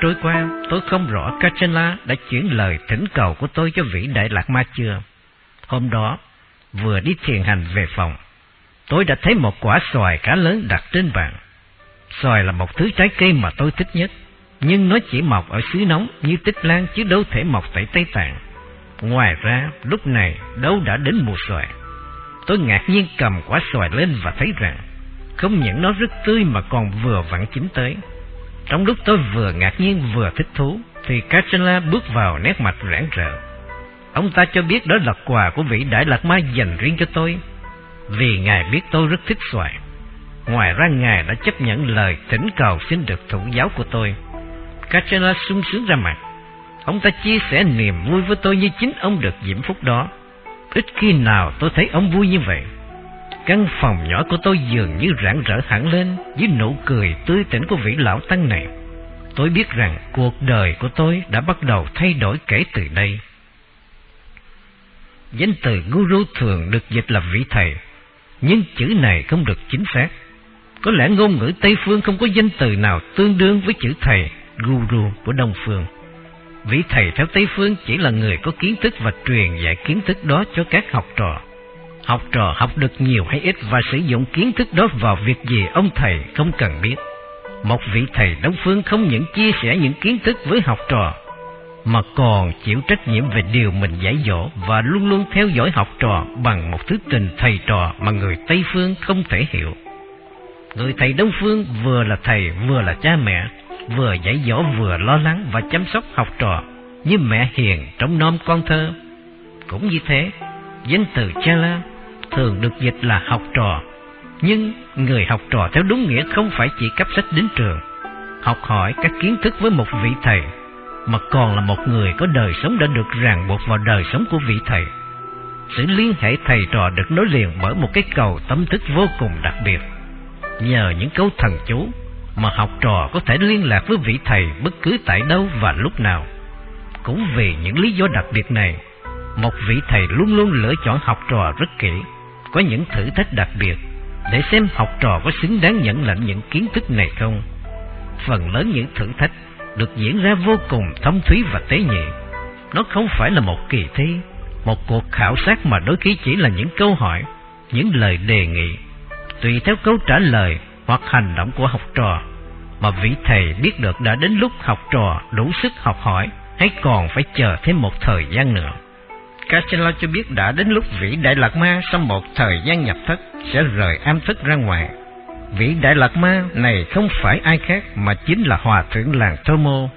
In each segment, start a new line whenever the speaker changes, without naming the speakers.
trôi qua, tôi không rõ Kachela đã chuyển lời thỉnh cầu của tôi cho vị đại lạc ma chưa. Hôm đó, vừa đi thiền hành về phòng, tôi đã thấy một quả xoài khá lớn đặt trên bàn. Xoài là một thứ trái cây mà tôi thích nhất, nhưng nó chỉ mọc ở xứ nóng như tích lan chứ đâu thể mọc tại Tây Tạng. Ngoài ra, lúc này đâu đã đến mùa xoài. Tôi ngạc nhiên cầm quả xoài lên và thấy rằng không những nó rất tươi mà còn vừa vặn chín tới. Trong lúc tôi vừa ngạc nhiên vừa thích thú, thì Kachala bước vào nét mặt rãng rỡ. Ông ta cho biết đó là quà của vị Đại Lạc Ma dành riêng cho tôi, vì Ngài biết tôi rất thích xoài. Ngoài ra Ngài đã chấp nhận lời thỉnh cầu xin được thụ giáo của tôi. Kachala sung sướng ra mặt. Ông ta chia sẻ niềm vui với tôi như chính ông được diễm phúc đó. Ít khi nào tôi thấy ông vui như vậy. Căn phòng nhỏ của tôi dường như rạng rỡ hẳn lên với nụ cười tươi tỉnh của vị lão tăng này. Tôi biết rằng cuộc đời của tôi đã bắt đầu thay đổi kể từ đây. Danh từ Guru thường được dịch là vị thầy, nhưng chữ này không được chính xác. Có lẽ ngôn ngữ Tây Phương không có danh từ nào tương đương với chữ thầy, Guru của Đông Phương. Vị thầy theo Tây Phương chỉ là người có kiến thức và truyền dạy kiến thức đó cho các học trò. Học trò học được nhiều hay ít và sử dụng kiến thức đó vào việc gì ông thầy không cần biết. Một vị thầy Đông Phương không những chia sẻ những kiến thức với học trò, mà còn chịu trách nhiệm về điều mình dạy dỗ và luôn luôn theo dõi học trò bằng một thứ tình thầy trò mà người Tây Phương không thể hiểu. Người thầy Đông Phương vừa là thầy vừa là cha mẹ, vừa dạy dỗ vừa lo lắng và chăm sóc học trò như mẹ hiền trong nom con thơ. Cũng như thế, danh từ cha la thường được dịch là học trò, nhưng người học trò theo đúng nghĩa không phải chỉ cấp sách đến trường, học hỏi các kiến thức với một vị thầy, mà còn là một người có đời sống đã được ràng buộc vào đời sống của vị thầy. Sự liên hệ thầy trò được nối liền bởi một cái cầu tâm thức vô cùng đặc biệt. Nhờ những câu thần chú mà học trò có thể liên lạc với vị thầy bất cứ tại đâu và lúc nào. Cũng vì những lý do đặc biệt này, một vị thầy luôn luôn lựa chọn học trò rất kỹ, có những thử thách đặc biệt để xem học trò có xứng đáng nhận lãnh những kiến thức này không. Phần lớn những thử thách được diễn ra vô cùng thâm thúy và tế nhị. Nó không phải là một kỳ thi, một cuộc khảo sát mà đôi khi chỉ là những câu hỏi, những lời đề nghị. Tùy theo câu trả lời hoặc hành động của học trò mà vị thầy biết được đã đến lúc học trò đủ sức học hỏi hay còn phải chờ thêm một thời gian nữa. Kachala cho biết đã đến lúc vị Đại Lạc Ma sau một thời gian nhập thất sẽ rời am thức ra ngoài. Vị Đại Lạc Ma này không phải ai khác mà chính là Hòa Thượng làng Thomo,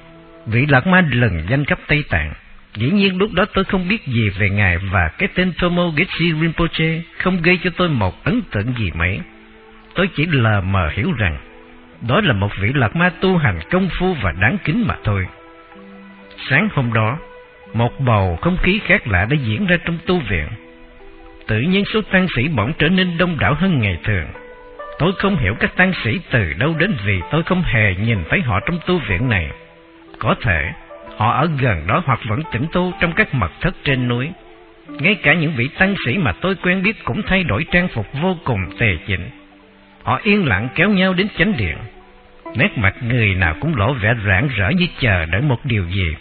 vị Lạc Ma lần danh cấp Tây Tạng. Dĩ nhiên lúc đó tôi không biết gì về Ngài và cái tên Thomo Getsi Rinpoche không gây cho tôi một ấn tượng gì mấy. Tôi chỉ lờ mờ hiểu rằng đó là một vị Lạc Ma tu hành công phu và đáng kính mà thôi. Sáng hôm đó, một bầu không khí khác lạ đã diễn ra trong tu viện. Tự nhiên số tăng sĩ bỗng trở nên đông đảo hơn ngày thường. Tôi không hiểu các tăng sĩ từ đâu đến vì tôi không hề nhìn thấy họ trong tu viện này. Có thể, họ ở gần đó hoặc vẫn tĩnh tu trong các mật thất trên núi. Ngay cả những vị tăng sĩ mà tôi quen biết cũng thay đổi trang phục vô cùng tề chỉnh. Họ yên lặng kéo nhau đến chánh điện. Nét mặt người nào cũng lộ vẻ rạng rỡ như chờ đợi một điều gì.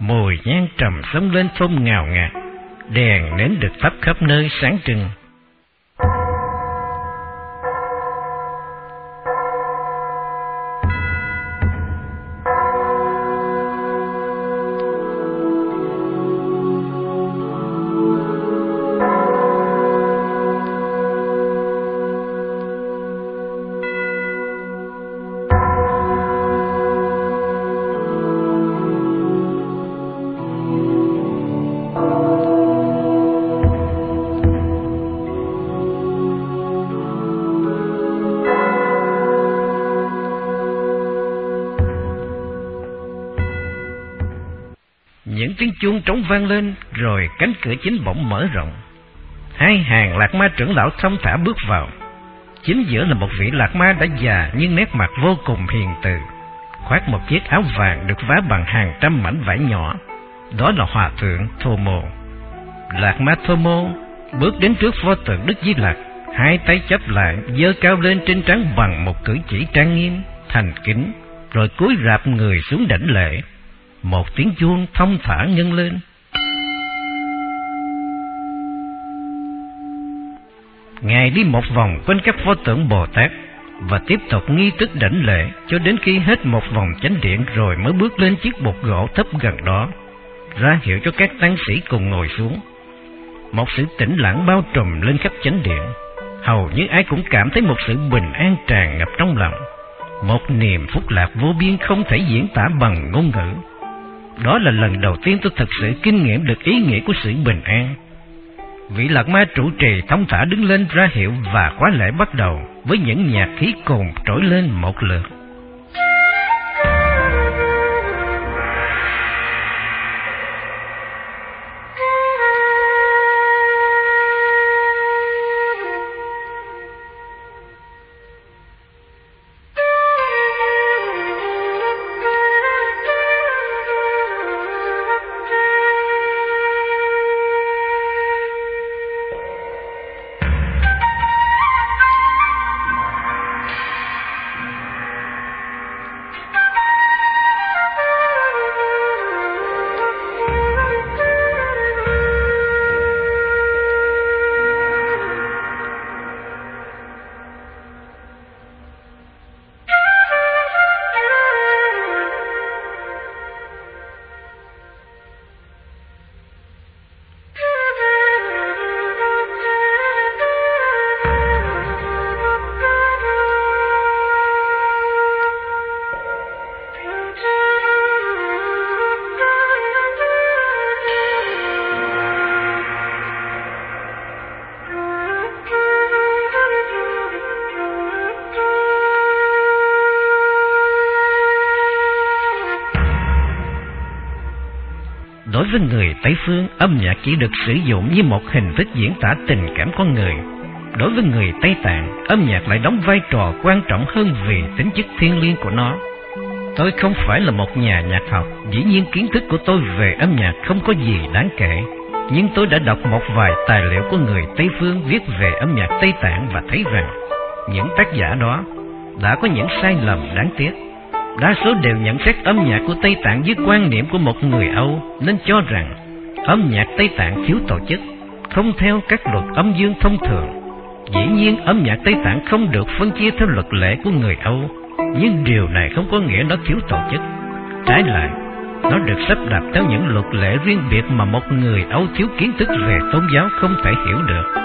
Mùi nhang trầm sống lên phun ngào ngạt, đèn nến được thắp khắp nơi sáng trưng. Vang lên, rồi cánh cửa chính bỗng mở rộng. Hai hàng lạc ma trưởng lão thông thả bước vào. Chính giữa là một vị lạc ma đã già nhưng nét mặt vô cùng hiền từ, khoác một chiếc áo vàng được vá bằng hàng trăm mảnh vải nhỏ. Đó là hòa thượng Thô Mô. Lạc ma Thô Mô bước đến trước pho tượng Đức Di Lặc, hai tay chấp lại, giơ cao lên trên trán bằng một cử chỉ trang nghiêm, thành kính, rồi cúi rạp người xuống đảnh lễ. Một tiếng chuông thông thả ngân lên. Ngài đi một vòng quanh các pho tượng Bồ Tát và tiếp tục nghi thức đảnh lễ cho đến khi hết một vòng chánh điện rồi mới bước lên chiếc bục gỗ thấp gần đó, ra hiệu cho các tăng sĩ cùng ngồi xuống. Một sự tĩnh lặng bao trùm lên khắp chánh điện, hầu như ai cũng cảm thấy một sự bình an tràn ngập trong lòng, một niềm phúc lạc vô biên không thể diễn tả bằng ngôn ngữ. Đó là lần đầu tiên tôi thực sự kinh nghiệm được ý nghĩa của sự bình an vị lạc ma trụ trì thông thả đứng lên ra hiệu và khóa lễ bắt đầu với những nhạc khí cồn trỗi lên một lượt. Với người Tây Phương, âm nhạc chỉ được sử dụng như một hình thức diễn tả tình cảm con người. Đối với người Tây Tạng, âm nhạc lại đóng vai trò quan trọng hơn vì tính chất thiêng liêng của nó. Tôi không phải là một nhà nhạc học, dĩ nhiên kiến thức của tôi về âm nhạc không có gì đáng kể. Nhưng tôi đã đọc một vài tài liệu của người Tây Phương viết về âm nhạc Tây Tạng và thấy rằng những tác giả đó đã có những sai lầm đáng tiếc đa số đều nhận xét âm nhạc của Tây Tạng với quan niệm của một người Âu nên cho rằng âm nhạc Tây Tạng thiếu tổ chức, không theo các luật âm dương thông thường. Dĩ nhiên âm nhạc Tây Tạng không được phân chia theo luật lệ của người Âu, nhưng điều này không có nghĩa nó thiếu tổ chức. Trái lại, nó được sắp đặt theo những luật lệ riêng biệt mà một người Âu thiếu kiến thức về tôn giáo không thể hiểu được.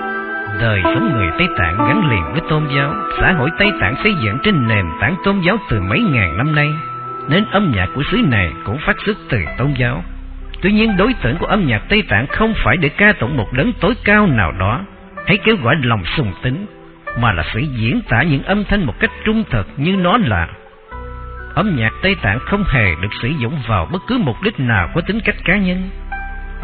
Đời sống người Tây Tạng gắn liền với tôn giáo, xã hội Tây Tạng xây dựng trên nền tảng tôn giáo từ mấy ngàn năm nay, nên âm nhạc của xứ này cũng phát xuất từ tôn giáo. Tuy nhiên đối tượng của âm nhạc Tây Tạng không phải để ca tụng một đấng tối cao nào đó, hay kêu gọi lòng sùng tính, mà là phải diễn tả những âm thanh một cách trung thực như nó là. Âm nhạc Tây Tạng không hề được sử dụng vào bất cứ mục đích nào có tính cách cá nhân,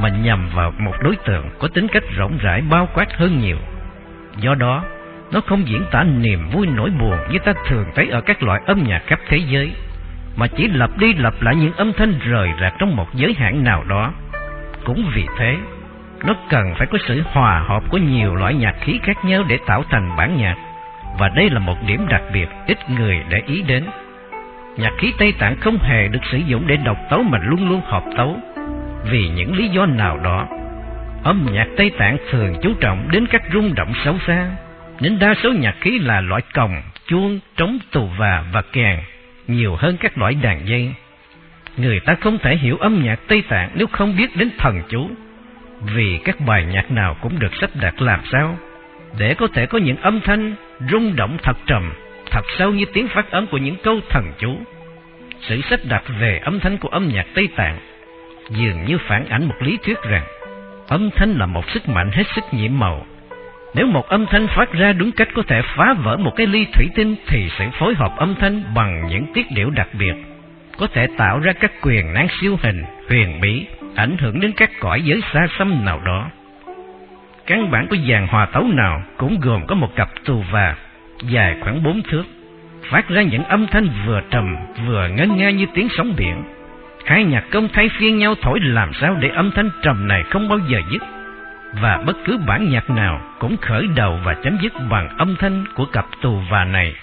mà nhằm vào một đối tượng có tính cách rộng rãi bao quát hơn nhiều. Do đó, nó không diễn tả niềm vui nỗi buồn như ta thường thấy ở các loại âm nhạc khắp thế giới, mà chỉ lặp đi lặp lại những âm thanh rời rạc trong một giới hạn nào đó. Cũng vì thế, nó cần phải có sự hòa hợp của nhiều loại nhạc khí khác nhau để tạo thành bản nhạc, và đây là một điểm đặc biệt ít người để ý đến. Nhạc khí Tây Tạng không hề được sử dụng để độc tấu mà luôn luôn hợp tấu, vì những lý do nào đó Âm nhạc Tây Tạng thường chú trọng đến các rung động xấu xa, nên đa số nhạc khí là loại còng, chuông, trống tù và và kèn, nhiều hơn các loại đàn dây. Người ta không thể hiểu âm nhạc Tây Tạng nếu không biết đến thần chú, vì các bài nhạc nào cũng được sắp đặt làm sao để có thể có những âm thanh rung động thật trầm, thật sâu như tiếng phát âm của những câu thần chú. Sự sắp đặt về âm thanh của âm nhạc Tây Tạng dường như phản ảnh một lý thuyết rằng Âm thanh là một sức mạnh hết sức nhiệm màu. Nếu một âm thanh phát ra đúng cách có thể phá vỡ một cái ly thủy tinh thì sự phối hợp âm thanh bằng những tiết điệu đặc biệt có thể tạo ra các quyền năng siêu hình, huyền bí, ảnh hưởng đến các cõi giới xa xăm nào đó. Căn bản của dàn hòa tấu nào cũng gồm có một cặp tù và dài khoảng bốn thước, phát ra những âm thanh vừa trầm vừa ngân nga như tiếng sóng biển Hai nhạc công thay phiên nhau thổi làm sao để âm thanh trầm này không bao giờ dứt. Và bất cứ bản nhạc nào cũng khởi đầu và chấm dứt bằng âm thanh của cặp tù và này.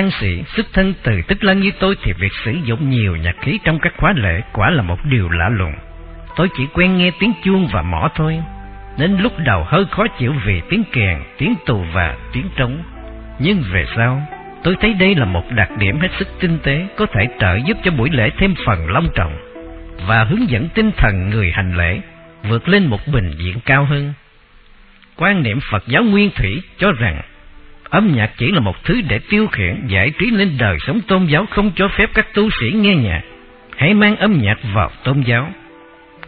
Đối tăng sĩ xuất thân từ tích lân như tôi thì việc sử dụng nhiều nhạc khí trong các khóa lễ quả là một điều lạ lùng. Tôi chỉ quen nghe tiếng chuông và mõ thôi, nên lúc đầu hơi khó chịu vì tiếng kèn, tiếng tù và tiếng trống. Nhưng về sau, tôi thấy đây là một đặc điểm hết sức tinh tế có thể trợ giúp cho buổi lễ thêm phần long trọng và hướng dẫn tinh thần người hành lễ vượt lên một bình diện cao hơn. Quan niệm Phật giáo Nguyên Thủy cho rằng âm nhạc chỉ là một thứ để tiêu khiển, giải trí lên đời sống tôn giáo không cho phép các tu sĩ nghe nhạc. Hãy mang âm nhạc vào tôn giáo.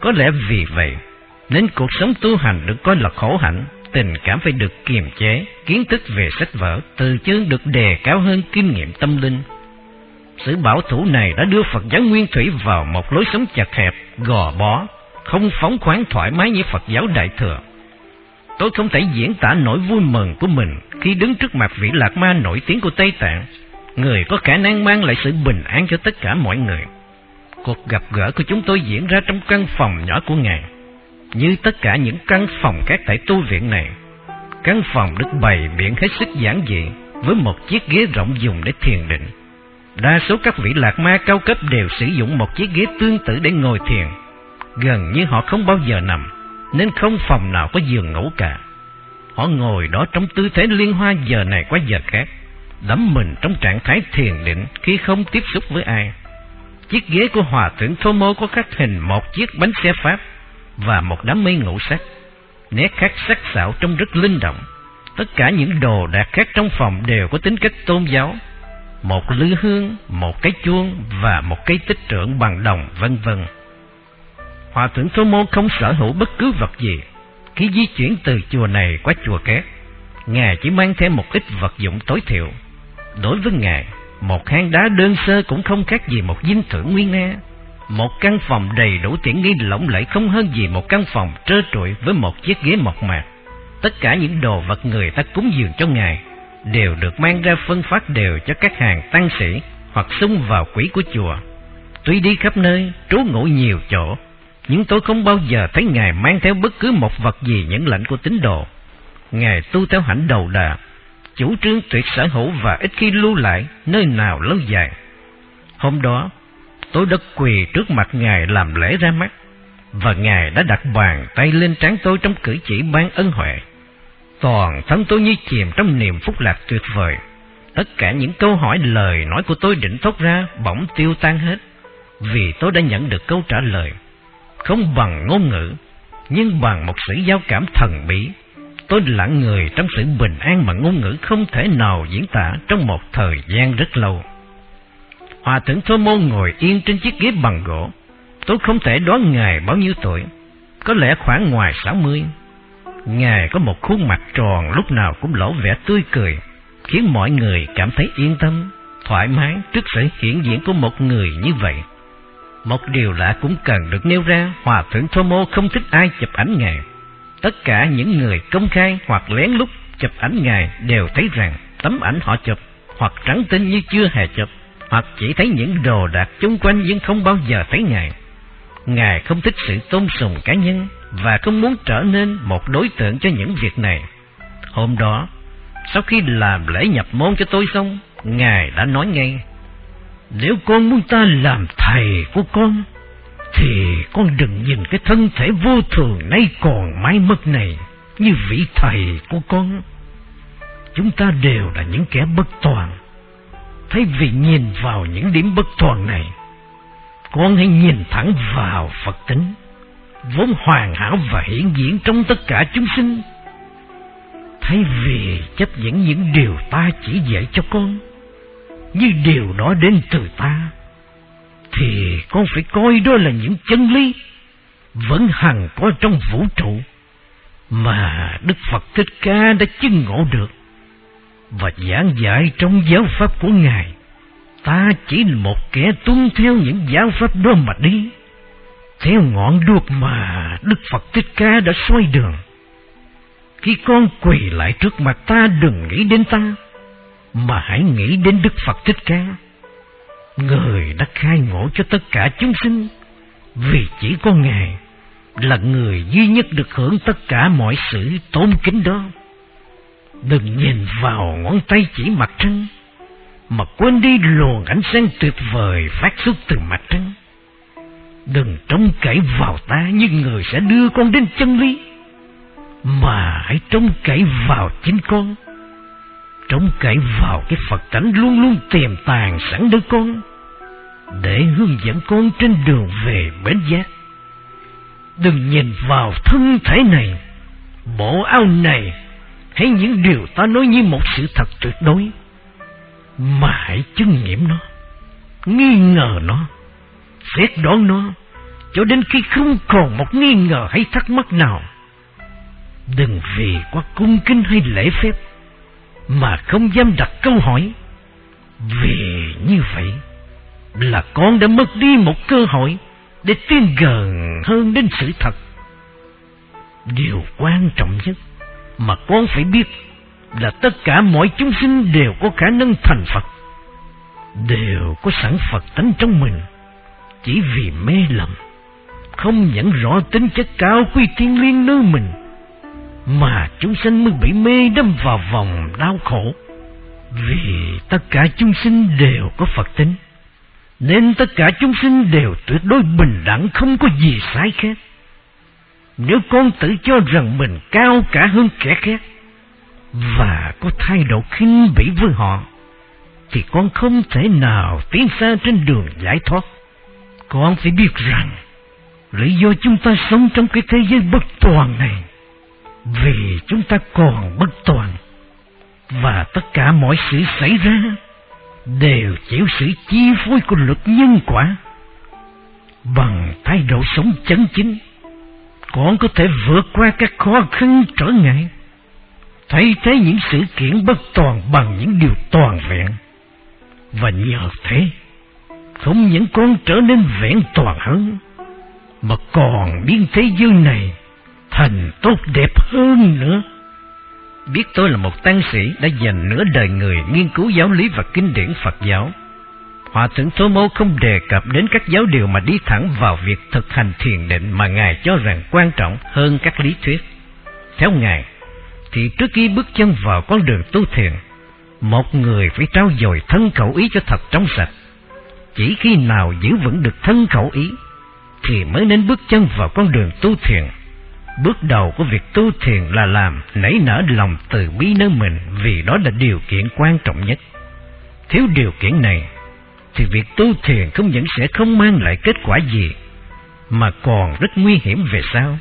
Có lẽ vì vậy, nên cuộc sống tu hành được coi là khổ hạnh, tình cảm phải được kiềm chế, kiến thức về sách vở, từ chương được đề cao hơn kinh nghiệm tâm linh. Sự bảo thủ này đã đưa Phật giáo Nguyên Thủy vào một lối sống chặt hẹp, gò bó, không phóng khoáng thoải mái như Phật giáo Đại Thừa. Tôi không thể diễn tả nỗi vui mừng của mình khi đứng trước mặt vị Lạc Ma nổi tiếng của Tây Tạng, người có khả năng mang lại sự bình an cho tất cả mọi người. Cuộc gặp gỡ của chúng tôi diễn ra trong căn phòng nhỏ của Ngài. Như tất cả những căn phòng khác tại tu viện này, căn phòng được bày biện hết sức giản dị với một chiếc ghế rộng dùng để thiền định. Đa số các vị lạc ma cao cấp đều sử dụng một chiếc ghế tương tự để ngồi thiền. Gần như họ không bao giờ nằm, nên không phòng nào có giường ngủ cả. Họ ngồi đó trong tư thế liên hoa giờ này qua giờ khác, đắm mình trong trạng thái thiền định khi không tiếp xúc với ai. Chiếc ghế của hòa thượng Thô Mô có khắc hình một chiếc bánh xe Pháp và một đám mây ngũ sắc. Nét khắc sắc sảo trông rất linh động. Tất cả những đồ đạc khác trong phòng đều có tính cách tôn giáo. Một lư hương, một cái chuông và một cây tích trưởng bằng đồng vân vân. Hòa thượng Thô Mô không sở hữu bất cứ vật gì. Khi di chuyển từ chùa này qua chùa khác, Ngài chỉ mang thêm một ít vật dụng tối thiểu. Đối với Ngài, một hang đá đơn sơ cũng không khác gì một dinh thự nguyên nga. Một căn phòng đầy đủ tiện nghi lộng lẫy không hơn gì một căn phòng trơ trụi với một chiếc ghế mộc mạc. Tất cả những đồ vật người ta cúng dường cho Ngài đều được mang ra phân phát đều cho các hàng tăng sĩ hoặc xung vào quỹ của chùa. Tuy đi khắp nơi, trú ngụ nhiều chỗ, nhưng tôi không bao giờ thấy Ngài mang theo bất cứ một vật gì những lệnh của tín đồ. Ngài tu theo hạnh đầu đà, chủ trương tuyệt sở hữu và ít khi lưu lại nơi nào lâu dài. Hôm đó, tôi đã quỳ trước mặt Ngài làm lễ ra mắt, và Ngài đã đặt bàn tay lên trán tôi trong cử chỉ ban ân huệ. Toàn thân tôi như chìm trong niềm phúc lạc tuyệt vời. Tất cả những câu hỏi lời nói của tôi định thốt ra bỗng tiêu tan hết, vì tôi đã nhận được câu trả lời. Không bằng ngôn ngữ, nhưng bằng một sự giao cảm thần bí. Tôi lặng người trong sự bình an mà ngôn ngữ không thể nào diễn tả trong một thời gian rất lâu. Hòa thượng Thô Môn ngồi yên trên chiếc ghế bằng gỗ. Tôi không thể đoán Ngài bao nhiêu tuổi, có lẽ khoảng ngoài sáu mươi. Ngài có một khuôn mặt tròn lúc nào cũng lộ vẻ tươi cười, khiến mọi người cảm thấy yên tâm, thoải mái trước sự hiện diện của một người như vậy. Một điều lạ cũng cần được nêu ra, Hòa thượng Thô Mô không thích ai chụp ảnh Ngài. Tất cả những người công khai hoặc lén lút chụp ảnh Ngài đều thấy rằng tấm ảnh họ chụp hoặc trắng tinh như chưa hề chụp, hoặc chỉ thấy những đồ đạc chung quanh nhưng không bao giờ thấy Ngài. Ngài không thích sự tôn sùng cá nhân và không muốn trở nên một đối tượng cho những việc này. Hôm đó, sau khi làm lễ nhập môn cho tôi xong, Ngài đã nói ngay, nếu con muốn ta làm thầy của con, thì con đừng nhìn cái thân thể vô thường nay còn mãi mất này như vị thầy của con. Chúng ta đều là những kẻ bất toàn. Thay vì nhìn vào những điểm bất toàn này, con hãy nhìn thẳng vào Phật tính, vốn hoàn hảo và hiển diễn trong tất cả chúng sinh. Thay vì chấp nhận những điều ta chỉ dạy cho con, như điều đó đến từ ta, thì con phải coi đó là những chân lý vẫn hằng có trong vũ trụ mà Đức Phật Thích Ca đã chứng ngộ được và giảng dạy trong giáo pháp của Ngài. Ta chỉ là một kẻ tuân theo những giáo pháp đó mà đi, theo ngọn đuốc mà Đức Phật Thích Ca đã xoay đường. Khi con quỳ lại trước mặt ta đừng nghĩ đến ta, mà hãy nghĩ đến Đức Phật Thích Ca Người đã khai ngộ cho tất cả chúng sinh, vì chỉ có Ngài là người duy nhất được hưởng tất cả mọi sự tôn kính đó. Đừng nhìn vào ngón tay chỉ mặt trăng, mà quên đi luồng ánh sáng tuyệt vời phát xuất từ mặt trăng. Đừng trông cậy vào ta như người sẽ đưa con đến chân lý, mà hãy trông cậy vào chính con. Trông cậy vào cái Phật tánh luôn luôn tiềm tàng sẵn nơi con, để hướng dẫn con trên đường về bến giác. Đừng nhìn vào thân thể này, bộ áo này, hay những điều ta nói như một sự thật tuyệt đối mà hãy chứng nghiệm nó, nghi ngờ nó, xét đoán nó, cho đến khi không còn một nghi ngờ hay thắc mắc nào. Đừng vì quá cung kính hay lễ phép mà không dám đặt câu hỏi. Vì như vậy là con đã mất đi một cơ hội để tiến gần hơn đến sự thật. Điều quan trọng nhất mà con phải biết là tất cả mọi chúng sinh đều có khả năng thành Phật, đều có sẵn Phật tánh trong mình, chỉ vì mê lầm, không nhận rõ tính chất cao quý thiên liêng nơi mình, mà chúng sinh mới bị mê đâm vào vòng đau khổ. Vì tất cả chúng sinh đều có Phật tính, nên tất cả chúng sinh đều tuyệt đối bình đẳng không có gì sai khác. Nếu con tự cho rằng mình cao cả hơn kẻ khác, và có thái độ khinh bỉ với họ, thì con không thể nào tiến xa trên đường giải thoát. Con phải biết rằng, lý do chúng ta sống trong cái thế giới bất toàn này, vì chúng ta còn bất toàn, và tất cả mọi sự xảy ra đều chịu sự chi phối của luật nhân quả. Bằng thái độ sống chân chính, con có thể vượt qua các khó khăn trở ngại thay thế những sự kiện bất toàn bằng những điều toàn vẹn. Và nhờ thế, không những con trở nên vẹn toàn hơn, mà còn biến thế giới này thành tốt đẹp hơn nữa. Biết tôi là một tăng sĩ đã dành nửa đời người nghiên cứu giáo lý và kinh điển Phật giáo. Hòa thượng Tô Mô không đề cập đến các giáo điều mà đi thẳng vào việc thực hành thiền định mà Ngài cho rằng quan trọng hơn các lý thuyết. Theo Ngài, thì trước khi bước chân vào con đường tu thiền, một người phải trao dồi thân khẩu ý cho thật trong sạch. Chỉ khi nào giữ vững được thân khẩu ý, thì mới nên bước chân vào con đường tu thiền. Bước đầu của việc tu thiền là làm nảy nở lòng từ bi nơi mình vì đó là điều kiện quan trọng nhất. Thiếu điều kiện này, thì việc tu thiền không những sẽ không mang lại kết quả gì, mà còn rất nguy hiểm về sau.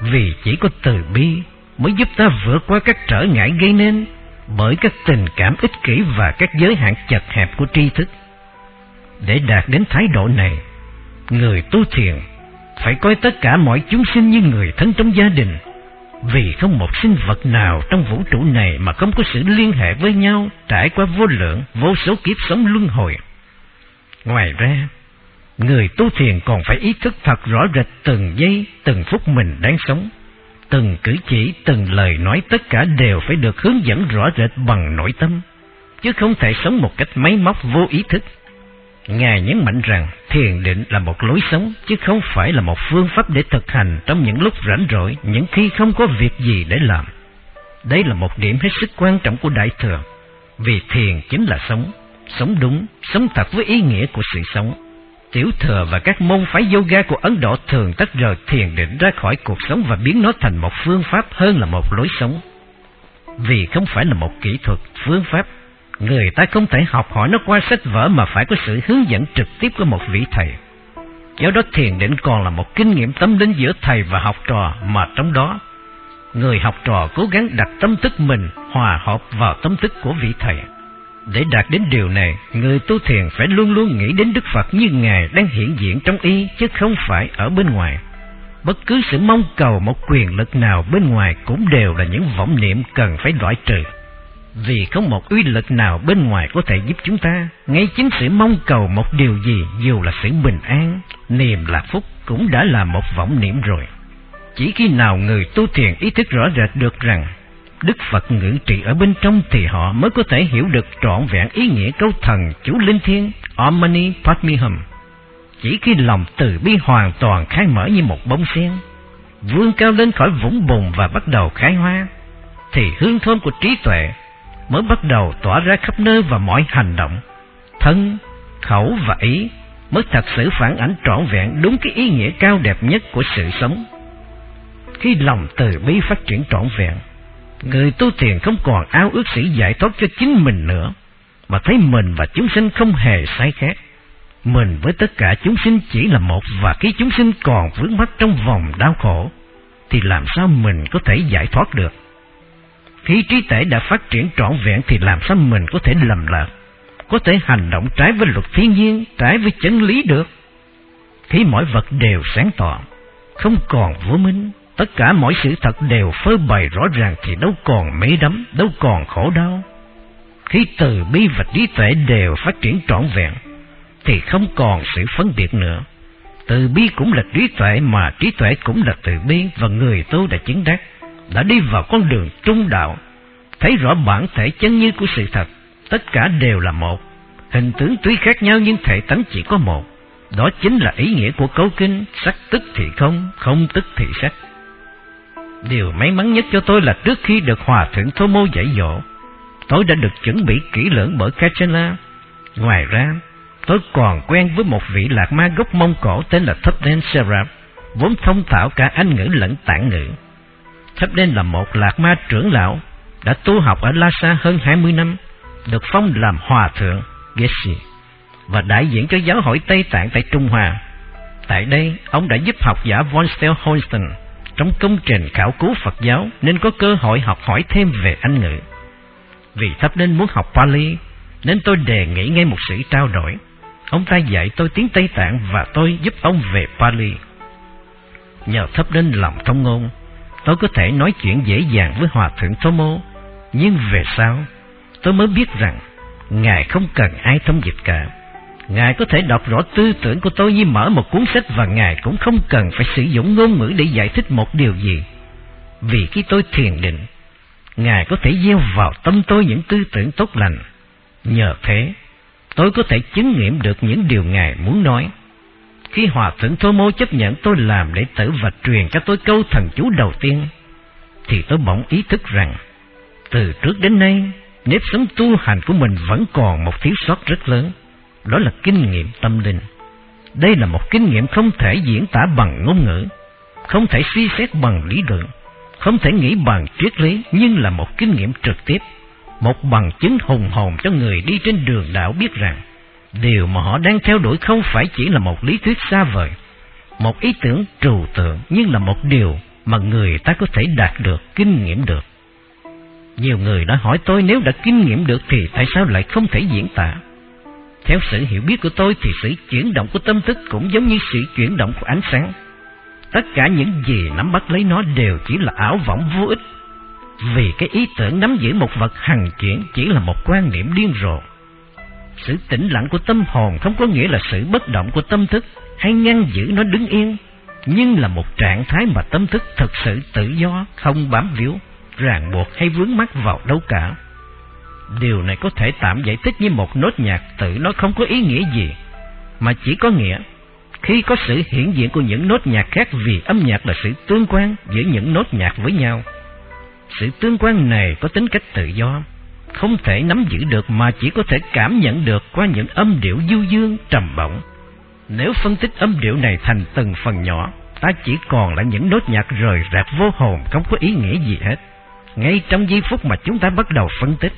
Vì chỉ có từ bi mới giúp ta vượt qua các trở ngại gây nên bởi các tình cảm ích kỷ và các giới hạn chật hẹp của tri thức. Để đạt đến thái độ này, người tu thiền phải coi tất cả mọi chúng sinh như người thân trong gia đình, vì không một sinh vật nào trong vũ trụ này mà không có sự liên hệ với nhau trải qua vô lượng, vô số kiếp sống luân hồi. Ngoài ra, người tu thiền còn phải ý thức thật rõ rệt từng giây, từng phút mình đang sống từng cử chỉ, từng lời nói tất cả đều phải được hướng dẫn rõ rệt bằng nội tâm, chứ không thể sống một cách máy móc vô ý thức. Ngài nhấn mạnh rằng thiền định là một lối sống, chứ không phải là một phương pháp để thực hành trong những lúc rảnh rỗi, những khi không có việc gì để làm. Đây là một điểm hết sức quan trọng của Đại Thừa, vì thiền chính là sống, sống đúng, sống thật với ý nghĩa của sự sống. Tiểu thừa và các môn phái yoga của Ấn Độ thường tách rời thiền định ra khỏi cuộc sống và biến nó thành một phương pháp hơn là một lối sống. Vì không phải là một kỹ thuật, phương pháp, người ta không thể học hỏi nó qua sách vở mà phải có sự hướng dẫn trực tiếp của một vị thầy. Do đó thiền định còn là một kinh nghiệm tâm linh giữa thầy và học trò mà trong đó người học trò cố gắng đặt tâm thức mình hòa hợp vào tâm thức của vị thầy. Để đạt đến điều này, người tu thiền phải luôn luôn nghĩ đến Đức Phật như Ngài đang hiện diện trong y, chứ không phải ở bên ngoài. Bất cứ sự mong cầu một quyền lực nào bên ngoài cũng đều là những vọng niệm cần phải loại trừ. Vì không một uy lực nào bên ngoài có thể giúp chúng ta, ngay chính sự mong cầu một điều gì dù là sự bình an, niềm là phúc cũng đã là một vọng niệm rồi. Chỉ khi nào người tu thiền ý thức rõ rệt được rằng Đức Phật ngự trị ở bên trong thì họ mới có thể hiểu được trọn vẹn ý nghĩa câu thần chủ linh thiêng Omni Padme Hum. Chỉ khi lòng từ bi hoàn toàn khai mở như một bông sen, vươn cao lên khỏi vũng bùn và bắt đầu khai hoa, thì hương thơm của trí tuệ mới bắt đầu tỏa ra khắp nơi và mọi hành động. Thân, khẩu và ý mới thật sự phản ảnh trọn vẹn đúng cái ý nghĩa cao đẹp nhất của sự sống. Khi lòng từ bi phát triển trọn vẹn, người tu thiền không còn ao ước sĩ giải thoát cho chính mình nữa, mà thấy mình và chúng sinh không hề sai khác. Mình với tất cả chúng sinh chỉ là một và khi chúng sinh còn vướng mắc trong vòng đau khổ, thì làm sao mình có thể giải thoát được? Khi trí tuệ đã phát triển trọn vẹn thì làm sao mình có thể lầm lạc, có thể hành động trái với luật thiên nhiên, trái với chân lý được? Khi mọi vật đều sáng tỏ, không còn vô minh, tất cả mọi sự thật đều phơi bày rõ ràng thì đâu còn mê đắm, đâu còn khổ đau. Khi từ bi và trí tuệ đều phát triển trọn vẹn, thì không còn sự phân biệt nữa. Từ bi cũng là trí tuệ mà trí tuệ cũng là từ bi và người tu đã chứng đắc, đã đi vào con đường trung đạo, thấy rõ bản thể chân như của sự thật, tất cả đều là một. Hình tướng tuy khác nhau nhưng thể tánh chỉ có một. Đó chính là ý nghĩa của câu kinh sắc tức thì không, không tức thì sắc. Điều may mắn nhất cho tôi là trước khi được hòa thượng Thô Mô dạy dỗ, tôi đã được chuẩn bị kỹ lưỡng bởi Kachela. Ngoài ra, tôi còn quen với một vị lạc ma gốc Mông Cổ tên là Thupden Serap, vốn thông thạo cả Anh ngữ lẫn tạng ngữ. Thupden là một lạc ma trưởng lão, đã tu học ở Lhasa hơn 20 năm, được phong làm hòa thượng Geshe và đại diện cho giáo hội Tây Tạng tại Trung Hoa. Tại đây, ông đã giúp học giả von Stelholsten trong công trình khảo cứu Phật giáo nên có cơ hội học hỏi thêm về Anh ngữ. Vì thấp nên muốn học Pali, nên tôi đề nghị ngay một sự trao đổi. Ông ta dạy tôi tiếng Tây Tạng và tôi giúp ông về Pali. Nhờ thấp Đen lòng thông ngôn, tôi có thể nói chuyện dễ dàng với Hòa Thượng Tomo, Nhưng về sau, tôi mới biết rằng Ngài không cần ai thông dịch cả. Ngài có thể đọc rõ tư tưởng của tôi như mở một cuốn sách và Ngài cũng không cần phải sử dụng ngôn ngữ để giải thích một điều gì. Vì khi tôi thiền định, Ngài có thể gieo vào tâm tôi những tư tưởng tốt lành. Nhờ thế, tôi có thể chứng nghiệm được những điều Ngài muốn nói. Khi Hòa Thượng Thô Mô chấp nhận tôi làm đệ tử và truyền cho tôi câu thần chú đầu tiên, thì tôi bỗng ý thức rằng, từ trước đến nay, nếp sống tu hành của mình vẫn còn một thiếu sót rất lớn đó là kinh nghiệm tâm linh. Đây là một kinh nghiệm không thể diễn tả bằng ngôn ngữ, không thể suy xét bằng lý luận, không thể nghĩ bằng triết lý, nhưng là một kinh nghiệm trực tiếp, một bằng chứng hùng hồn cho người đi trên đường đạo biết rằng điều mà họ đang theo đuổi không phải chỉ là một lý thuyết xa vời, một ý tưởng trừu tượng, nhưng là một điều mà người ta có thể đạt được, kinh nghiệm được. Nhiều người đã hỏi tôi nếu đã kinh nghiệm được thì tại sao lại không thể diễn tả? Theo sự hiểu biết của tôi thì sự chuyển động của tâm thức cũng giống như sự chuyển động của ánh sáng. Tất cả những gì nắm bắt lấy nó đều chỉ là ảo vọng vô ích. Vì cái ý tưởng nắm giữ một vật hằng chuyển chỉ là một quan niệm điên rồ. Sự tĩnh lặng của tâm hồn không có nghĩa là sự bất động của tâm thức hay ngăn giữ nó đứng yên, nhưng là một trạng thái mà tâm thức thực sự tự do, không bám víu, ràng buộc hay vướng mắc vào đâu cả. Điều này có thể tạm giải thích như một nốt nhạc tự nó không có ý nghĩa gì, mà chỉ có nghĩa khi có sự hiện diện của những nốt nhạc khác vì âm nhạc là sự tương quan giữa những nốt nhạc với nhau. Sự tương quan này có tính cách tự do, không thể nắm giữ được mà chỉ có thể cảm nhận được qua những âm điệu du dương trầm bổng. Nếu phân tích âm điệu này thành từng phần nhỏ, ta chỉ còn là những nốt nhạc rời rạc vô hồn không có ý nghĩa gì hết. Ngay trong giây phút mà chúng ta bắt đầu phân tích,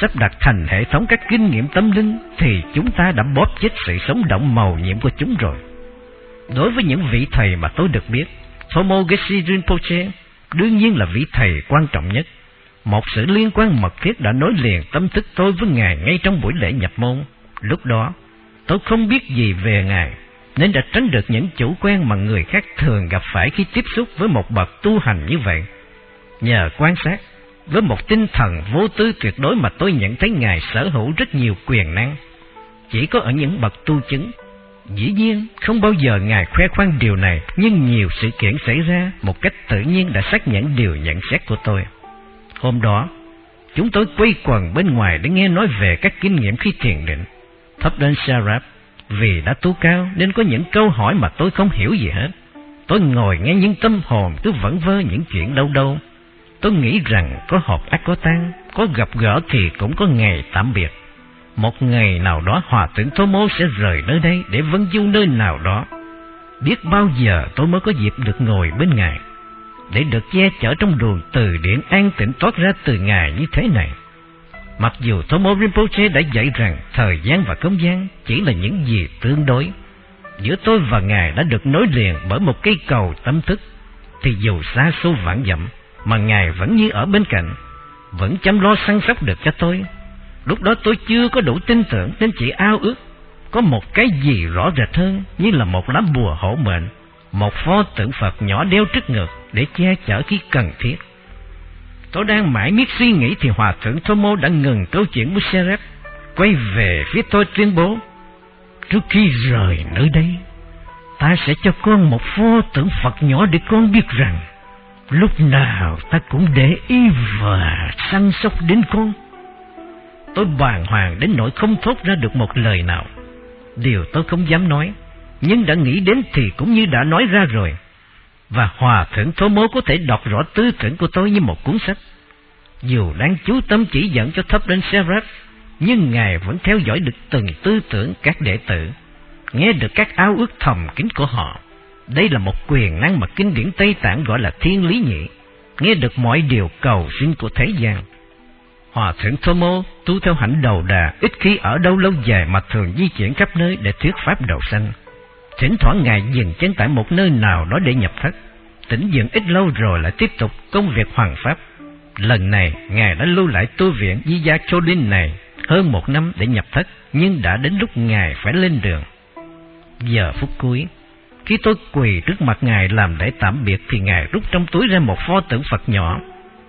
sắp đặt thành hệ thống các kinh nghiệm tâm linh thì chúng ta đã bóp chết sự sống động màu nhiệm của chúng rồi. Đối với những vị thầy mà tôi được biết, Thomo Rinpoche đương nhiên là vị thầy quan trọng nhất. Một sự liên quan mật thiết đã nối liền tâm thức tôi với Ngài ngay trong buổi lễ nhập môn. Lúc đó, tôi không biết gì về Ngài, nên đã tránh được những chủ quen mà người khác thường gặp phải khi tiếp xúc với một bậc tu hành như vậy. Nhờ quan sát, với một tinh thần vô tư tuyệt đối mà tôi nhận thấy Ngài sở hữu rất nhiều quyền năng, chỉ có ở những bậc tu chứng. Dĩ nhiên, không bao giờ Ngài khoe khoang điều này, nhưng nhiều sự kiện xảy ra một cách tự nhiên đã xác nhận điều nhận xét của tôi. Hôm đó, chúng tôi quay quần bên ngoài để nghe nói về các kinh nghiệm khi thiền định. Thấp đến Sarap, vì đã tu cao nên có những câu hỏi mà tôi không hiểu gì hết. Tôi ngồi nghe những tâm hồn cứ vẫn vơ những chuyện đâu đâu Tôi nghĩ rằng có họp ác có tan, có gặp gỡ thì cũng có ngày tạm biệt. Một ngày nào đó hòa thượng Thô Mô sẽ rời nơi đây để vân du nơi nào đó. Biết bao giờ tôi mới có dịp được ngồi bên Ngài, để được che chở trong luồng từ điển an tĩnh toát ra từ Ngài như thế này. Mặc dù Thomas Rinpoche đã dạy rằng thời gian và không gian chỉ là những gì tương đối, giữa tôi và Ngài đã được nối liền bởi một cây cầu tâm thức, thì dù xa xôi vạn dặm, mà Ngài vẫn như ở bên cạnh, vẫn chăm lo săn sóc được cho tôi. Lúc đó tôi chưa có đủ tin tưởng nên chỉ ao ước có một cái gì rõ rệt hơn như là một lá bùa hộ mệnh, một pho tượng Phật nhỏ đeo trước ngực để che chở khi cần thiết. Tôi đang mãi miết suy nghĩ thì Hòa Thượng Thomo đã ngừng câu chuyện với quay về phía tôi tuyên bố, trước khi rời nơi đây, ta sẽ cho con một pho tượng Phật nhỏ để con biết rằng lúc nào ta cũng để ý và săn sóc đến con. Tôi bàng hoàng đến nỗi không thốt ra được một lời nào. Điều tôi không dám nói, nhưng đã nghĩ đến thì cũng như đã nói ra rồi. Và hòa thượng Thô Mô có thể đọc rõ tư tưởng của tôi như một cuốn sách. Dù đang chú tâm chỉ dẫn cho thấp đến Seraph, nhưng Ngài vẫn theo dõi được từng tư tưởng các đệ tử, nghe được các ao ước thầm kín của họ. Đây là một quyền năng mà kinh điển Tây Tạng gọi là thiên lý nhị, nghe được mọi điều cầu xin của thế gian. Hòa thượng Thomo tu theo hạnh đầu đà, ít khi ở đâu lâu dài mà thường di chuyển khắp nơi để thuyết pháp đầu sanh. Thỉnh thoảng Ngài dừng chân tại một nơi nào đó để nhập thất, tỉnh dưỡng ít lâu rồi lại tiếp tục công việc hoàng pháp. Lần này, Ngài đã lưu lại tu viện Di Gia Cholin này hơn một năm để nhập thất, nhưng đã đến lúc Ngài phải lên đường. Giờ phút cuối, khi tôi quỳ trước mặt Ngài làm lễ tạm biệt thì Ngài rút trong túi ra một pho tượng Phật nhỏ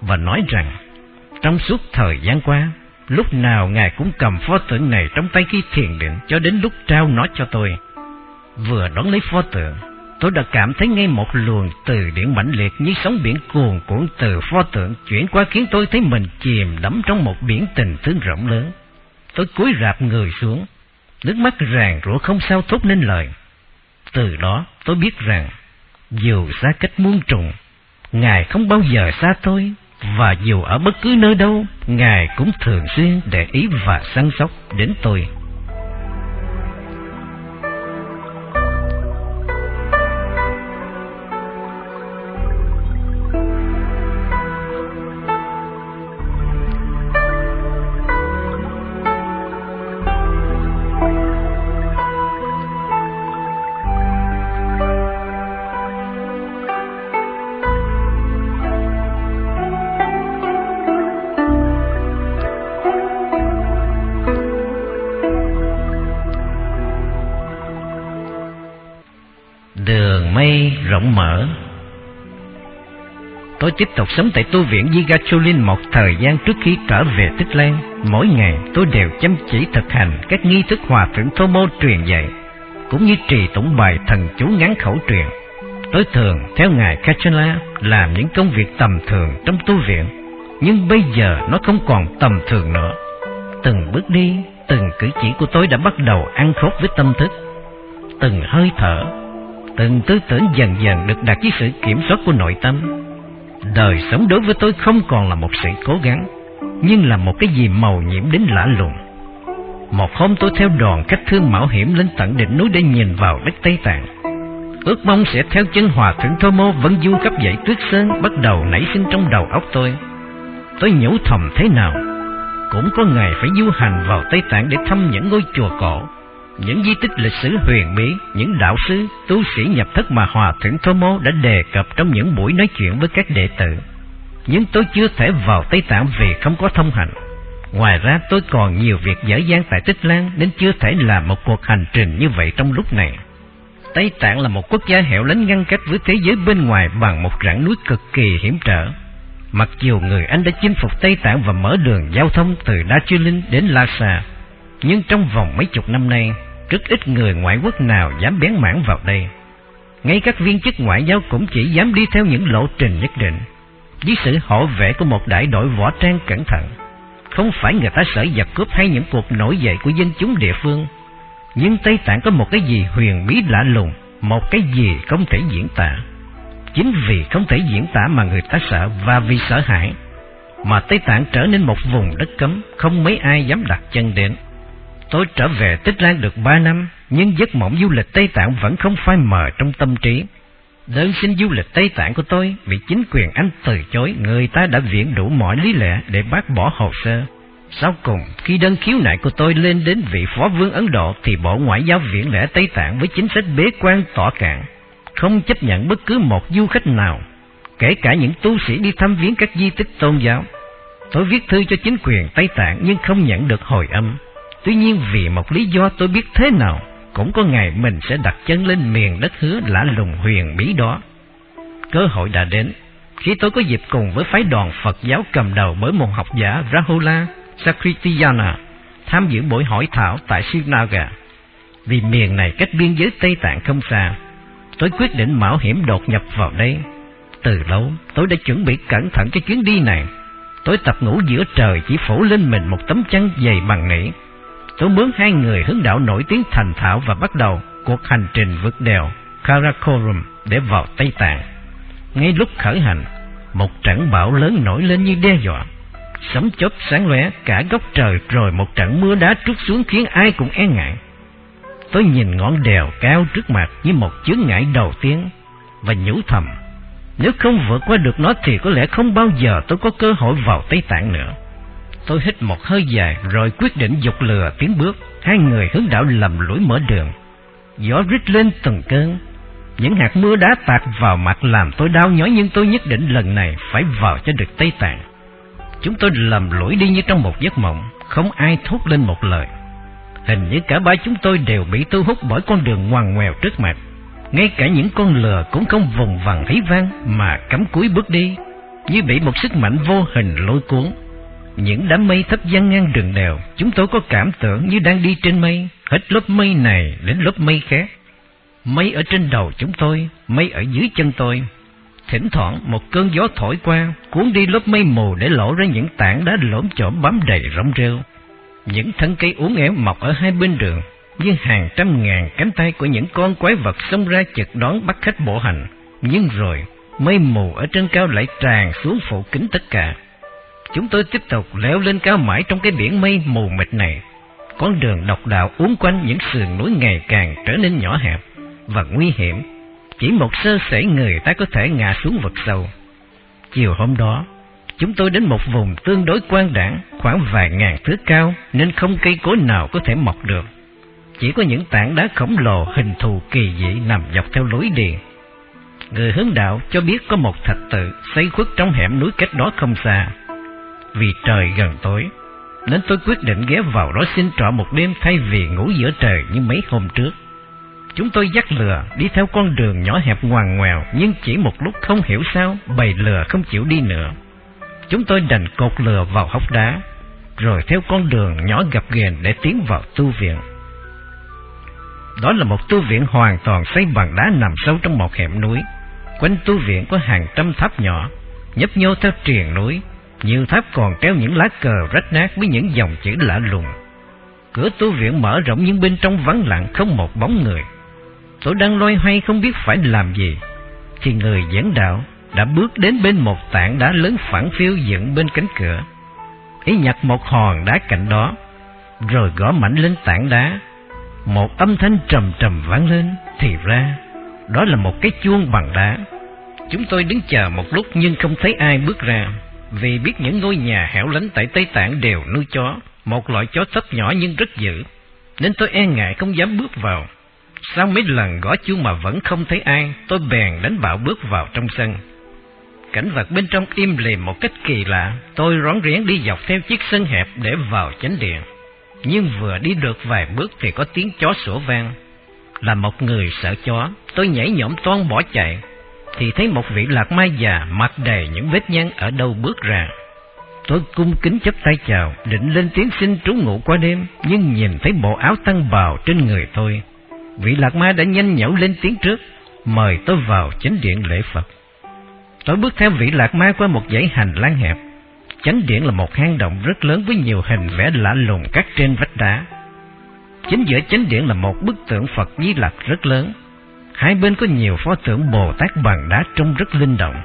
và nói rằng trong suốt thời gian qua, lúc nào Ngài cũng cầm pho tượng này trong tay khi thiền định cho đến lúc trao nó cho tôi. Vừa đón lấy pho tượng, tôi đã cảm thấy ngay một luồng từ điển mãnh liệt như sóng biển cuồn cuộn từ pho tượng chuyển qua khiến tôi thấy mình chìm đắm trong một biển tình thương rộng lớn. Tôi cúi rạp người xuống, nước mắt ràng rủa không sao thốt nên lời. Từ đó tôi biết rằng, dù xa cách muôn trùng, Ngài không bao giờ xa tôi, và dù ở bất cứ nơi đâu, Ngài cũng thường xuyên để ý và săn sóc đến tôi. Tôi tiếp tục sống tại tu viện Vigacholin một thời gian trước khi trở về Tích Lan. Mỗi ngày tôi đều chăm chỉ thực hành các nghi thức hòa thượng Thô Mô truyền dạy, cũng như trì tụng bài thần chú ngắn khẩu truyền. Tôi thường theo ngài Kachala làm những công việc tầm thường trong tu viện, nhưng bây giờ nó không còn tầm thường nữa. Từng bước đi, từng cử chỉ của tôi đã bắt đầu ăn khớp với tâm thức. Từng hơi thở, từng tư tưởng dần dần được đặt dưới sự kiểm soát của nội tâm. Đời sống đối với tôi không còn là một sự cố gắng, nhưng là một cái gì màu nhiễm đến lạ lùng. Một hôm tôi theo đoàn cách thương mạo hiểm lên tận đỉnh núi để nhìn vào đất Tây Tạng. Ước mong sẽ theo chân hòa thượng Thô Mô vẫn du khắp dãy tuyết sơn bắt đầu nảy sinh trong đầu óc tôi. Tôi nhủ thầm thế nào, cũng có ngày phải du hành vào Tây Tạng để thăm những ngôi chùa cổ những di tích lịch sử huyền bí, những đạo sư, tu sĩ nhập thất mà Hòa Thượng Thô Mô đã đề cập trong những buổi nói chuyện với các đệ tử. Nhưng tôi chưa thể vào Tây Tạng vì không có thông hành. Ngoài ra tôi còn nhiều việc dở dang tại Tích Lan nên chưa thể làm một cuộc hành trình như vậy trong lúc này. Tây Tạng là một quốc gia hẻo lánh ngăn cách với thế giới bên ngoài bằng một rặng núi cực kỳ hiểm trở. Mặc dù người Anh đã chinh phục Tây Tạng và mở đường giao thông từ Đa Chư Linh đến Lhasa, nhưng trong vòng mấy chục năm nay, rất ít người ngoại quốc nào dám bén mảng vào đây. Ngay các viên chức ngoại giao cũng chỉ dám đi theo những lộ trình nhất định, với sự hộ vệ của một đại đội võ trang cẩn thận. Không phải người ta sợ giặc cướp hay những cuộc nổi dậy của dân chúng địa phương, nhưng Tây Tạng có một cái gì huyền bí lạ lùng, một cái gì không thể diễn tả. Chính vì không thể diễn tả mà người ta sợ và vì sợ hãi, mà Tây Tạng trở nên một vùng đất cấm, không mấy ai dám đặt chân đến. Tôi trở về Tích Lan được ba năm, nhưng giấc mộng du lịch Tây Tạng vẫn không phai mờ trong tâm trí. Đơn xin du lịch Tây Tạng của tôi bị chính quyền Anh từ chối, người ta đã viện đủ mọi lý lẽ để bác bỏ hồ sơ. Sau cùng, khi đơn khiếu nại của tôi lên đến vị phó vương Ấn Độ thì Bộ Ngoại giao viện lẽ Tây Tạng với chính sách bế quan tỏ cạn, không chấp nhận bất cứ một du khách nào, kể cả những tu sĩ đi thăm viếng các di tích tôn giáo. Tôi viết thư cho chính quyền Tây Tạng nhưng không nhận được hồi âm. Tuy nhiên vì một lý do tôi biết thế nào, cũng có ngày mình sẽ đặt chân lên miền đất hứa lạ lùng huyền bí đó. Cơ hội đã đến, khi tôi có dịp cùng với phái đoàn Phật giáo cầm đầu bởi một học giả Rahula Sakritiyana tham dự buổi hỏi thảo tại Srinagar. Vì miền này cách biên giới Tây Tạng không xa, tôi quyết định mạo hiểm đột nhập vào đây. Từ lâu, tôi đã chuẩn bị cẩn thận cái chuyến đi này. Tôi tập ngủ giữa trời chỉ phủ lên mình một tấm chăn dày bằng nỉ. Tôi mướn hai người hướng đạo nổi tiếng thành thạo và bắt đầu cuộc hành trình vượt đèo Karakorum để vào Tây Tạng. Ngay lúc khởi hành, một trận bão lớn nổi lên như đe dọa sấm chớp sáng lóe cả góc trời rồi một trận mưa đá trút xuống khiến ai cũng e ngại. Tôi nhìn ngọn đèo cao trước mặt như một chướng ngại đầu tiên và nhủ thầm, nếu không vượt qua được nó thì có lẽ không bao giờ tôi có cơ hội vào Tây Tạng nữa. Tôi hít một hơi dài rồi quyết định dục lừa tiến bước, hai người hướng đạo lầm lũi mở đường. Gió rít lên từng cơn, những hạt mưa đá tạt vào mặt làm tôi đau nhói nhưng tôi nhất định lần này phải vào cho được Tây Tạng. Chúng tôi lầm lũi đi như trong một giấc mộng, không ai thốt lên một lời. Hình như cả ba chúng tôi đều bị thu hút bởi con đường ngoằn ngoèo trước mặt. Ngay cả những con lừa cũng không vùng vằng hí vang mà cắm cúi bước đi, như bị một sức mạnh vô hình lôi cuốn. Những đám mây thấp dăng ngang đường đèo, chúng tôi có cảm tưởng như đang đi trên mây, hết lớp mây này đến lớp mây khác. Mây ở trên đầu chúng tôi, mây ở dưới chân tôi, Thỉnh thoảng một cơn gió thổi qua, cuốn đi lớp mây mù để lộ ra những tảng đá lõm chổm bám đầy rong rêu. Những thân cây uốn éo mọc ở hai bên đường, như hàng trăm ngàn cánh tay của những con quái vật xông ra chực đón bắt khách bộ hành. Nhưng rồi, mây mù ở trên cao lại tràn xuống phủ kín tất cả. Chúng tôi tiếp tục leo lên cao mãi trong cái biển mây mù mịt này. Con đường độc đạo uốn quanh những sườn núi ngày càng trở nên nhỏ hẹp và nguy hiểm chỉ một sơ sẩy người ta có thể ngã xuống vực sâu. Chiều hôm đó, chúng tôi đến một vùng tương đối quan đảng, khoảng vài ngàn thước cao, nên không cây cối nào có thể mọc được. Chỉ có những tảng đá khổng lồ hình thù kỳ dị nằm dọc theo lối đi. Người hướng đạo cho biết có một thạch tự xây khuất trong hẻm núi cách đó không xa. Vì trời gần tối, nên tôi quyết định ghé vào đó xin trọ một đêm thay vì ngủ giữa trời như mấy hôm trước. Chúng tôi dắt lừa đi theo con đường nhỏ hẹp ngoằn ngoèo nhưng chỉ một lúc không hiểu sao bầy lừa không chịu đi nữa. Chúng tôi đành cột lừa vào hốc đá rồi theo con đường nhỏ gập ghềnh để tiến vào tu viện. Đó là một tu viện hoàn toàn xây bằng đá nằm sâu trong một hẻm núi. Quanh tu viện có hàng trăm tháp nhỏ, nhấp nhô theo triền núi. Nhiều tháp còn treo những lá cờ rách nát với những dòng chữ lạ lùng. Cửa tu viện mở rộng nhưng bên trong vắng lặng không một bóng người. Tôi đang loay hoay không biết phải làm gì. Thì người dẫn đạo đã bước đến bên một tảng đá lớn phẳng phiêu dựng bên cánh cửa. Ý nhặt một hòn đá cạnh đó, Rồi gõ mạnh lên tảng đá. Một âm thanh trầm trầm vang lên, Thì ra, đó là một cái chuông bằng đá. Chúng tôi đứng chờ một lúc nhưng không thấy ai bước ra. Vì biết những ngôi nhà hẻo lánh tại Tây Tạng đều nuôi chó Một loại chó thấp nhỏ nhưng rất dữ Nên tôi e ngại không dám bước vào sau mấy lần gõ chuông mà vẫn không thấy ai, tôi bèn đánh bạo bước vào trong sân. Cảnh vật bên trong im lìm một cách kỳ lạ, tôi rón rén đi dọc theo chiếc sân hẹp để vào chánh điện. Nhưng vừa đi được vài bước thì có tiếng chó sủa vang. Là một người sợ chó, tôi nhảy nhõm toan bỏ chạy, thì thấy một vị lạc mai già mặt đầy những vết nhăn ở đâu bước ra. Tôi cung kính chấp tay chào, định lên tiếng xin trú ngụ qua đêm, nhưng nhìn thấy bộ áo tăng bào trên người tôi, vị lạc ma đã nhanh nhẩu lên tiếng trước, mời tôi vào chánh điện lễ Phật. Tôi bước theo vị lạc ma qua một dãy hành lang hẹp. Chánh điện là một hang động rất lớn với nhiều hình vẽ lạ lùng cắt trên vách đá. Chính giữa chánh điện là một bức tượng Phật Di Lặc rất lớn. Hai bên có nhiều pho tượng Bồ Tát bằng đá trông rất linh động.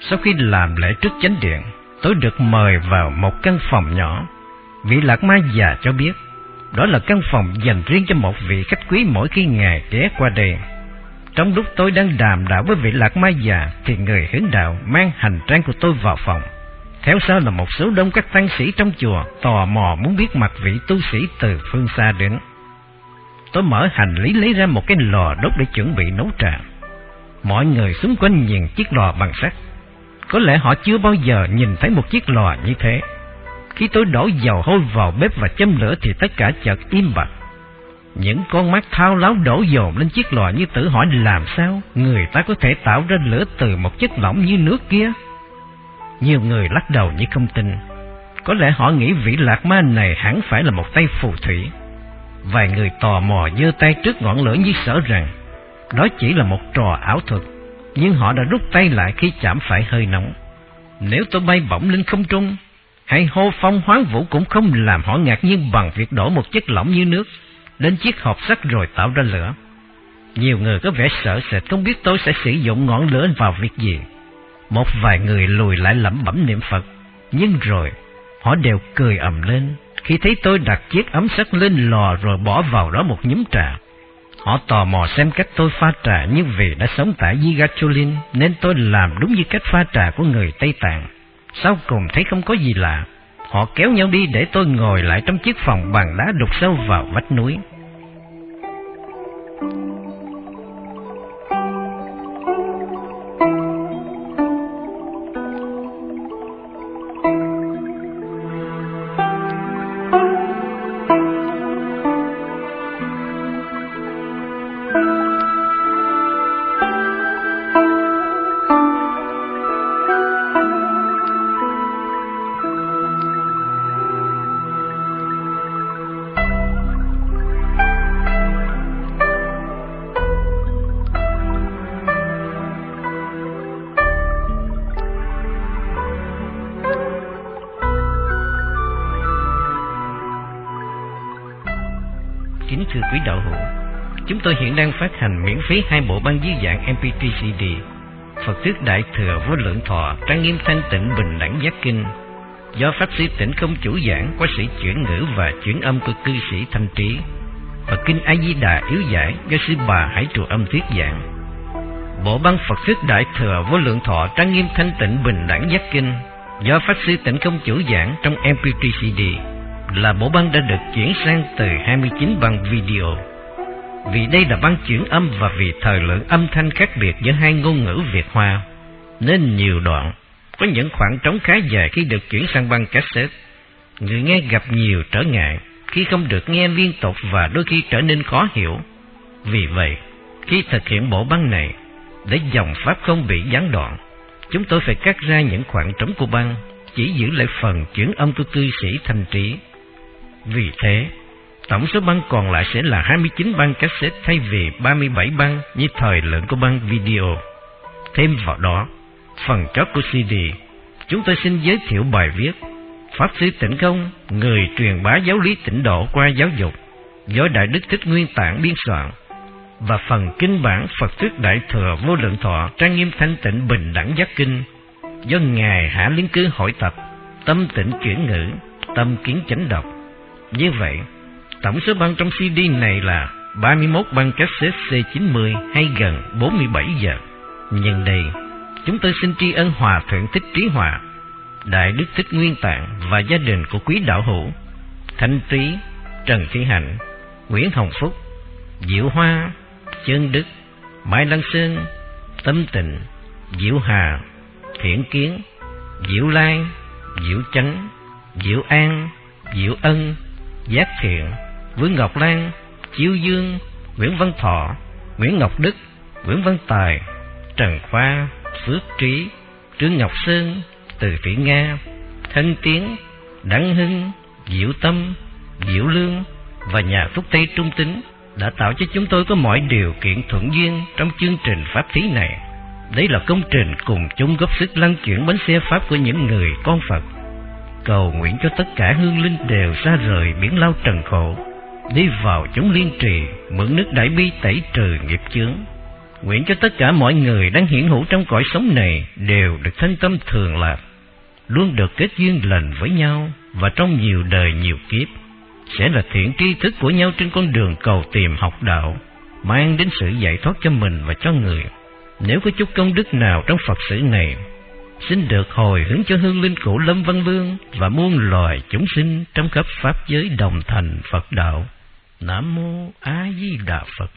Sau khi làm lễ trước chánh điện, tôi được mời vào một căn phòng nhỏ. Vị Lạc Ma già cho biết, đó là căn phòng dành riêng cho một vị khách quý mỗi khi ngài ghé qua đây. Trong lúc tôi đang đàm đạo với vị Lạc Ma già, thì người hướng đạo mang hành trang của tôi vào phòng. Theo sau là một số đông các tăng sĩ trong chùa tò mò muốn biết mặt vị tu sĩ từ phương xa đến. Tôi mở hành lý lấy ra một cái lò đốt để chuẩn bị nấu trà. Mọi người xung quanh nhìn chiếc lò bằng sắt. Có lẽ họ chưa bao giờ nhìn thấy một chiếc lò như thế. Khi tôi đổ dầu hôi vào bếp và châm lửa thì tất cả chợt im bặt. Những con mắt thao láo đổ dồn lên chiếc lò như tự hỏi làm sao người ta có thể tạo ra lửa từ một chất lỏng như nước kia. Nhiều người lắc đầu như không tin. Có lẽ họ nghĩ vị lạc ma này hẳn phải là một tay phù thủy. Vài người tò mò giơ tay trước ngọn lửa như sợ rằng đó chỉ là một trò ảo thuật, nhưng họ đã rút tay lại khi chạm phải hơi nóng. Nếu tôi bay bổng lên không trung, hay hô phong hoáng vũ cũng không làm họ ngạc nhiên bằng việc đổ một chất lỏng như nước đến chiếc hộp sắt rồi tạo ra lửa. Nhiều người có vẻ sợ sệt không biết tôi sẽ sử dụng ngọn lửa vào việc gì. Một vài người lùi lại lẩm bẩm niệm Phật, nhưng rồi họ đều cười ầm lên khi thấy tôi đặt chiếc ấm sắt lên lò rồi bỏ vào đó một nhúm trà. Họ tò mò xem cách tôi pha trà nhưng vì đã sống tại Yigacholin nên tôi làm đúng như cách pha trà của người Tây Tạng. Sau cùng thấy không có gì lạ, họ kéo nhau đi để tôi ngồi lại trong chiếc phòng bằng đá đục sâu vào vách núi. Tôi hiện đang phát hành miễn phí hai bộ băng dưới dạng MP3 CD. Phật thuyết Đại Thừa Vô Lượng Thọ, Trang Nghiêm Thanh Tịnh Bình Đẳng Giác Kinh, do Pháp Sư Tỉnh Không Chủ giảng qua sĩ chuyển ngữ và chuyển âm của cư sĩ Thanh Trí, và Kinh A Di Đà yếu giải do sư bà Hải Trụ Âm thuyết giảng. Bộ băng Phật thuyết Đại Thừa Vô Lượng Thọ, Trang Nghiêm Thanh Tịnh Bình Đẳng Giác Kinh, do Pháp Sư Tỉnh Không Chủ giảng trong MP3 CD, là bộ băng đã được chuyển sang từ 29 băng video vì đây là băng chuyển âm và vì thời lượng âm thanh khác biệt giữa hai ngôn ngữ Việt Hoa, nên nhiều đoạn có những khoảng trống khá dài khi được chuyển sang băng cassette. Người nghe gặp nhiều trở ngại khi không được nghe liên tục và đôi khi trở nên khó hiểu. Vì vậy, khi thực hiện bộ băng này, để dòng pháp không bị gián đoạn, chúng tôi phải cắt ra những khoảng trống của băng, chỉ giữ lại phần chuyển âm của cư sĩ thanh trí. Vì thế, Tổng số băng còn lại sẽ là 29 băng cassette thay vì 37 băng như thời lượng của băng video. Thêm vào đó, phần chót của CD, chúng tôi xin giới thiệu bài viết Pháp Sư Tịnh Công, người truyền bá giáo lý tịnh độ qua giáo dục, do Đại Đức Thích Nguyên Tạng biên soạn, và phần kinh bản Phật Thuyết Đại Thừa Vô Lượng Thọ Trang Nghiêm Thanh Tịnh Bình Đẳng Giác Kinh, do Ngài Hạ Liên Cư hội tập, tâm tịnh chuyển ngữ, tâm kiến chánh độc. Như vậy, Tổng số băng trong CD này là 31 băng cassette C90 hay gần 47 giờ. Nhân đây, chúng tôi xin tri ân Hòa Thượng Thích Trí Hòa, Đại Đức Thích Nguyên Tạng và gia đình của quý đạo hữu, Thanh Trí, Trần Thị Hạnh, Nguyễn Hồng Phúc, Diệu Hoa, Chân Đức, Mai Lăng Sơn, Tâm Tịnh, Diệu Hà, Thiện Kiến, Diệu Lan, Diệu Chánh, Diệu An, Diệu Ân, Giác Thiện, Vương Ngọc Lan, Chiêu Dương, Nguyễn Văn Thọ, Nguyễn Ngọc Đức, Nguyễn Văn Tài, Trần Khoa, Phước Trí, Trương Ngọc Sơn, Từ Thủy Nga, Thân Tiến, Đăng Hưng, Diệu Tâm, Diệu Lương và nhà Phúc Tây Trung Tính đã tạo cho chúng tôi có mọi điều kiện thuận duyên trong chương trình pháp thí này. Đây là công trình cùng chung góp sức lăn chuyển bánh xe pháp của những người con Phật. Cầu nguyện cho tất cả hương linh đều xa rời biển lao trần khổ đi vào chúng liên trì mượn nước đại bi tẩy trừ nghiệp chướng nguyện cho tất cả mọi người đang hiện hữu trong cõi sống này đều được thanh tâm thường lạc luôn được kết duyên lành với nhau và trong nhiều đời nhiều kiếp sẽ là thiện tri thức của nhau trên con đường cầu tìm học đạo, mang đến sự giải thoát cho mình và cho người. Nếu có chút công đức nào trong Phật sự này, xin được hồi hướng cho hương linh cụ Lâm Văn Vương và muôn loài chúng sinh trong khắp pháp giới đồng thành Phật đạo. Nam mô A Di Đà Phật.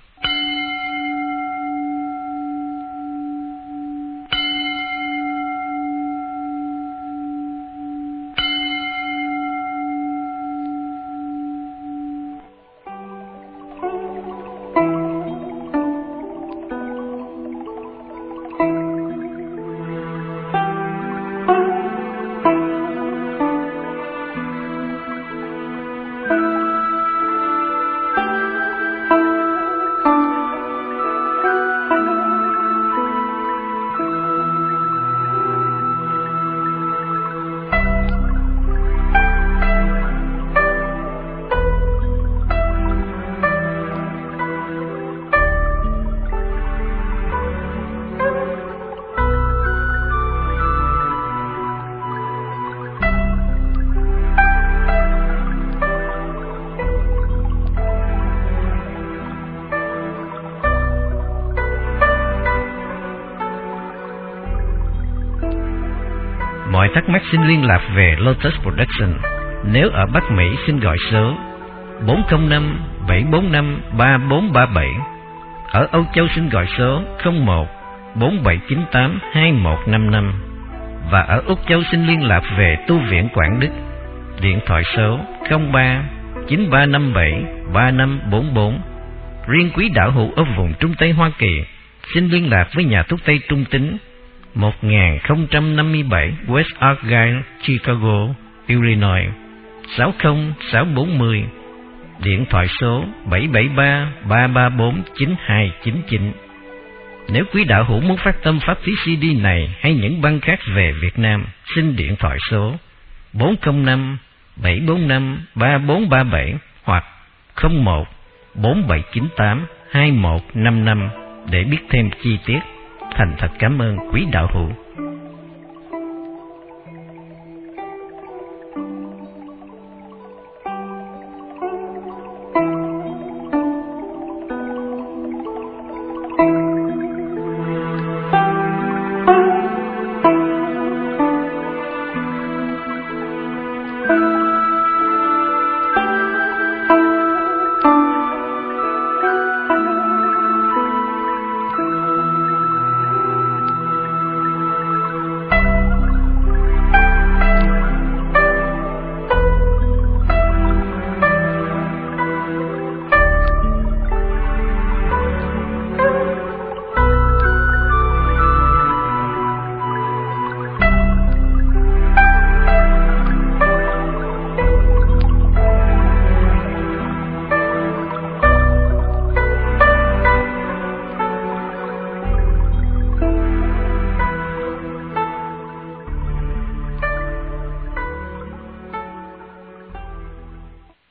Thắc mắc xin liên lạc về Lotus Production. Nếu ở Bắc Mỹ, xin gọi số 405 745 3437. Ở Âu Châu, xin gọi số 01 4798 2155. Và ở Úc Châu, xin liên lạc về tu viện Quảng Đức. Điện thoại số 03 9357 3544. Riêng quý đạo hữu ở vùng Trung Tây Hoa Kỳ, xin liên lạc với nhà thuốc Tây Trung Tính 1057 West Argyle, Chicago, Illinois 60640 Điện thoại số 773 334 9299 Nếu quý đạo hữu muốn phát tâm pháp thí CD này hay những băng khác về Việt Nam, xin điện thoại số 405 745 3437 hoặc 01 4798 2155 để biết thêm chi tiết. Thành thật cảm ơn quý đạo hữu.